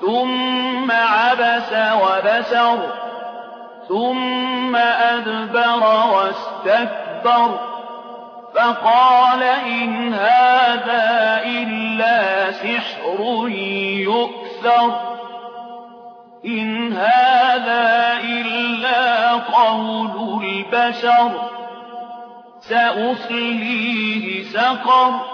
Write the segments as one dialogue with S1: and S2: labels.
S1: ثم عبس وبسر ثم أدبر واستكبر فقال إن هذا إلا سحر يؤثر إن هذا إلا قول البشر سأصليه سقر.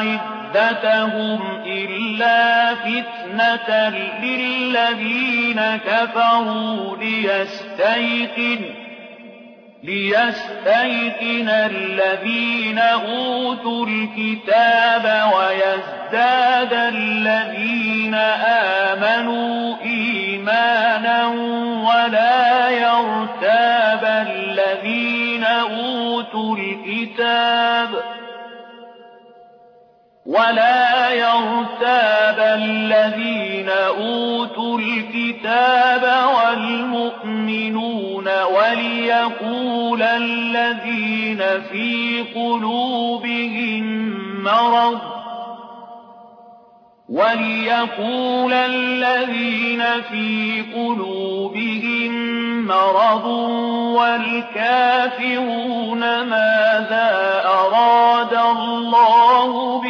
S1: عدتهم إلا فتنة للذين كفروا ليستيقن ليستيقن الذين أوتوا الكتاب ويزداد الذين آمنوا إيمانا ولا يرتاب الذين أوتوا الكتاب ولا يرتاب الذين أوتوا الكتاب والمؤمنون وليقول الذين في قلوبهم مرض وليقول الذين في قلوبهم مرض والكافرون ماذا أراد الله بهذا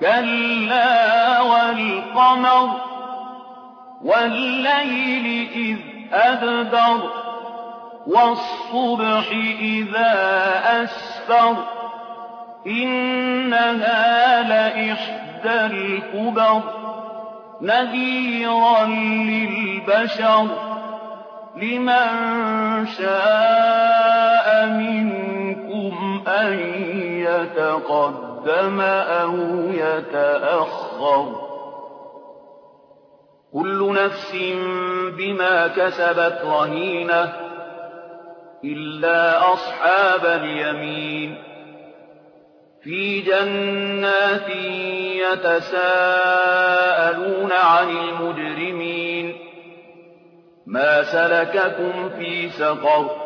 S1: كلا والقمر والليل إذ أدبر والصبح إذا أسفر إنها لإحدى الكبر نذيرا للبشر لمن شاء منكم أن يتقدم أو يتأخر كل نفس بما كسبت رهينة إِلَّا أَصْحَابَ الْيَمِينِ فِي جَنَّاتٍ يَتَسَاءَلُونَ عَنِ الْمُجْرِمِينَ مَا سَلَكَكُمْ فِي سَقَرَ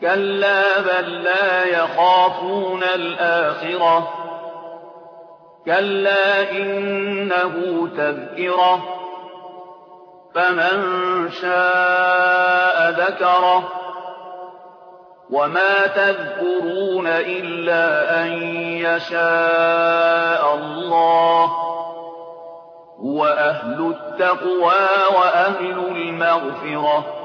S1: كَلَّا بَل لَّا يَخَافُونَ الْآخِرَةَ كَلَّا إِنَّهُ تَذْكِرَةٌ فَمَن شَاءَ ذَكَرَهُ وَمَا تَذْكُرُونَ إِلَّا أَن يَشَاءَ اللَّهُ ۚ هُوَ أَهْلُ التَّقْوَىٰ وَأَهْلُ الْمَغْفِرَةِ